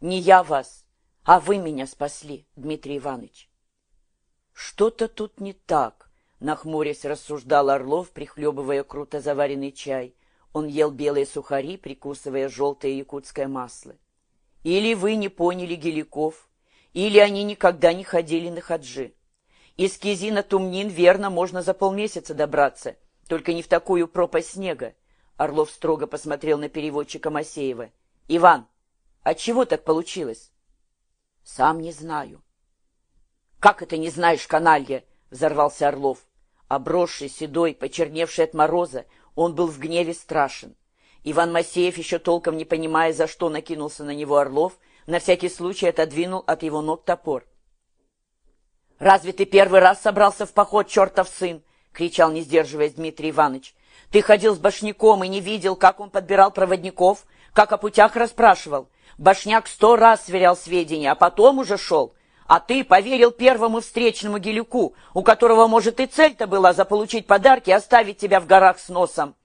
Не я вас, а вы меня спасли, Дмитрий Иванович. Что-то тут не так, нахмурясь, рассуждал Орлов, прихлебывая круто заваренный чай. Он ел белые сухари, прикусывая желтое якутское масло. Или вы не поняли геликов, или они никогда не ходили на хаджи. Из Кизи на Тумнин, верно, можно за полмесяца добраться, только не в такую пропасть снега. Орлов строго посмотрел на переводчика Масеева. «Иван, а чего так получилось?» «Сам не знаю». «Как это не знаешь, каналья?» — взорвался Орлов. Обросший, седой, почерневший от мороза, он был в гневе страшен. Иван Масеев, еще толком не понимая, за что накинулся на него Орлов, на всякий случай отодвинул от его ног топор. «Разве ты первый раз собрался в поход, чертов сын?» — кричал, не сдерживаясь, Дмитрий Иванович. Ты ходил с Башняком и не видел, как он подбирал проводников, как о путях расспрашивал. Башняк сто раз сверял сведения, а потом уже шел. А ты поверил первому встречному Гелюку, у которого, может, и цель-то была заполучить подарки и оставить тебя в горах с носом.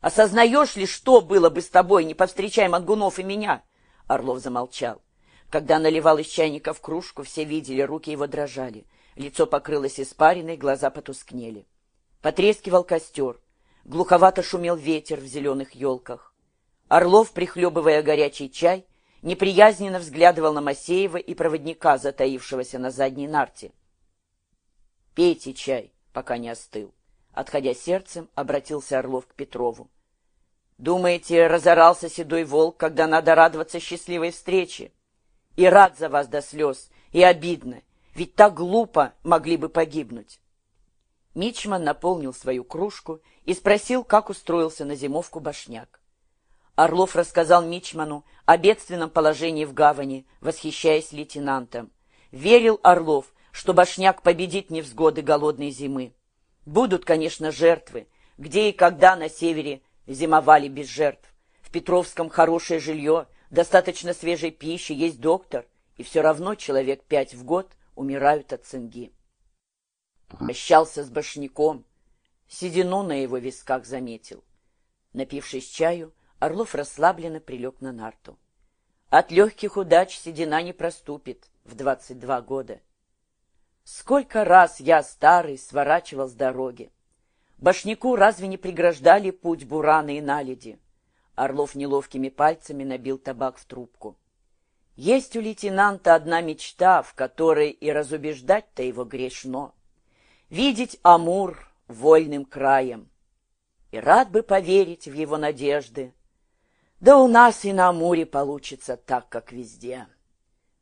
Осознаешь ли, что было бы с тобой, не повстречай Мангунов и меня?» Орлов замолчал. Когда наливал из чайника в кружку, все видели, руки его дрожали. Лицо покрылось испариной, глаза потускнели. Потрескивал костер. Глуховато шумел ветер в зеленых елках. Орлов, прихлебывая горячий чай, неприязненно взглядывал на Масеева и проводника, затаившегося на задней нарте. «Пейте чай, пока не остыл». Отходя сердцем, обратился Орлов к Петрову. «Думаете, разорался седой волк, когда надо радоваться счастливой встрече? И рад за вас до слез, и обидно, ведь так глупо могли бы погибнуть». Мичман наполнил свою кружку и спросил, как устроился на зимовку башняк. Орлов рассказал Мичману о бедственном положении в гавани, восхищаясь лейтенантом. Верил Орлов, что башняк победит невзгоды голодной зимы. Будут, конечно, жертвы. Где и когда на севере зимовали без жертв. В Петровском хорошее жилье, достаточно свежей пищи, есть доктор, и все равно человек пять в год умирают от цинги. Прощался с башняком. Седину на его висках заметил. Напившись чаю, Орлов расслабленно прилег на нарту. От легких удач седина не проступит в двадцать два года. Сколько раз я, старый, сворачивал с дороги. Башняку разве не преграждали путь бураны и наледи? Орлов неловкими пальцами набил табак в трубку. Есть у лейтенанта одна мечта, в которой и разубеждать-то его грешно видеть Амур вольным краем. И рад бы поверить в его надежды. Да у нас и на Амуре получится так, как везде.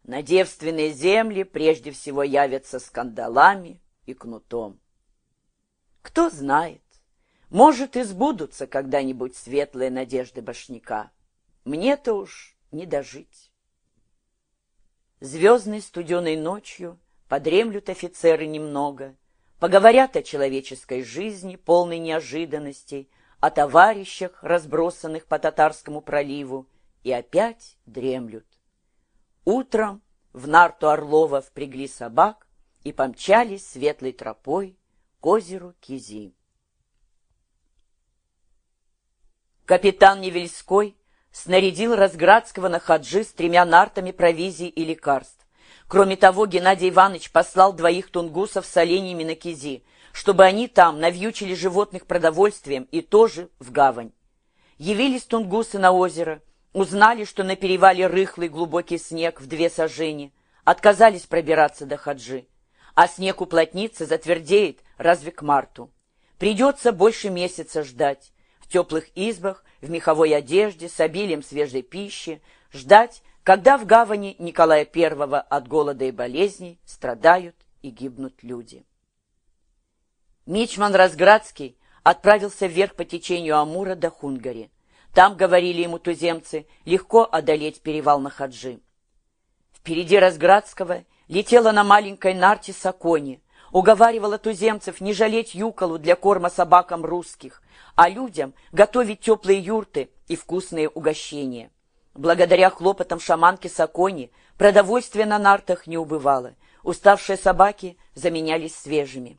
На девственные земли прежде всего явятся скандалами и кнутом. Кто знает, может, и сбудутся когда-нибудь светлые надежды башняка. Мне-то уж не дожить. Звездной студеной ночью подремлют офицеры немного — Поговорят о человеческой жизни, полной неожиданностей, о товарищах, разбросанных по Татарскому проливу, и опять дремлют. Утром в нарту Орлова впрягли собак и помчались светлой тропой к озеру Кизи. Капитан Невельской снарядил Разградского на хаджи с тремя нартами провизии и лекарств. Кроме того, Геннадий Иванович послал двоих тунгусов с оленями на кизи, чтобы они там навьючили животных продовольствием и тоже в гавань. Явились тунгусы на озеро, узнали, что на перевале рыхлый глубокий снег в две сажени, отказались пробираться до хаджи. А снег уплотнится, затвердеет разве к марту. Придется больше месяца ждать, в теплых избах, в меховой одежде, с обилием свежей пищи, ждать, когда в гавани Николая I от голода и болезней страдают и гибнут люди. Мичман Разградский отправился вверх по течению Амура до Хунгари. Там, говорили ему туземцы, легко одолеть перевал на Хаджи. Впереди Разградского летела на маленькой нарте Сакони, уговаривала туземцев не жалеть юколу для корма собакам русских, а людям готовить теплые юрты и вкусные угощения. Благодаря хлопотам шаманки Сакони продовольствие на нартах не убывало. Уставшие собаки заменялись свежими.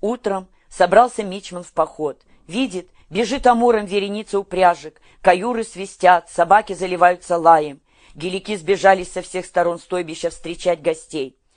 Утром собрался Мичман в поход. Видит, бежит амуром вереница упряжек, каюры свистят, собаки заливаются лаем. Гелики сбежались со всех сторон стойбища встречать гостей.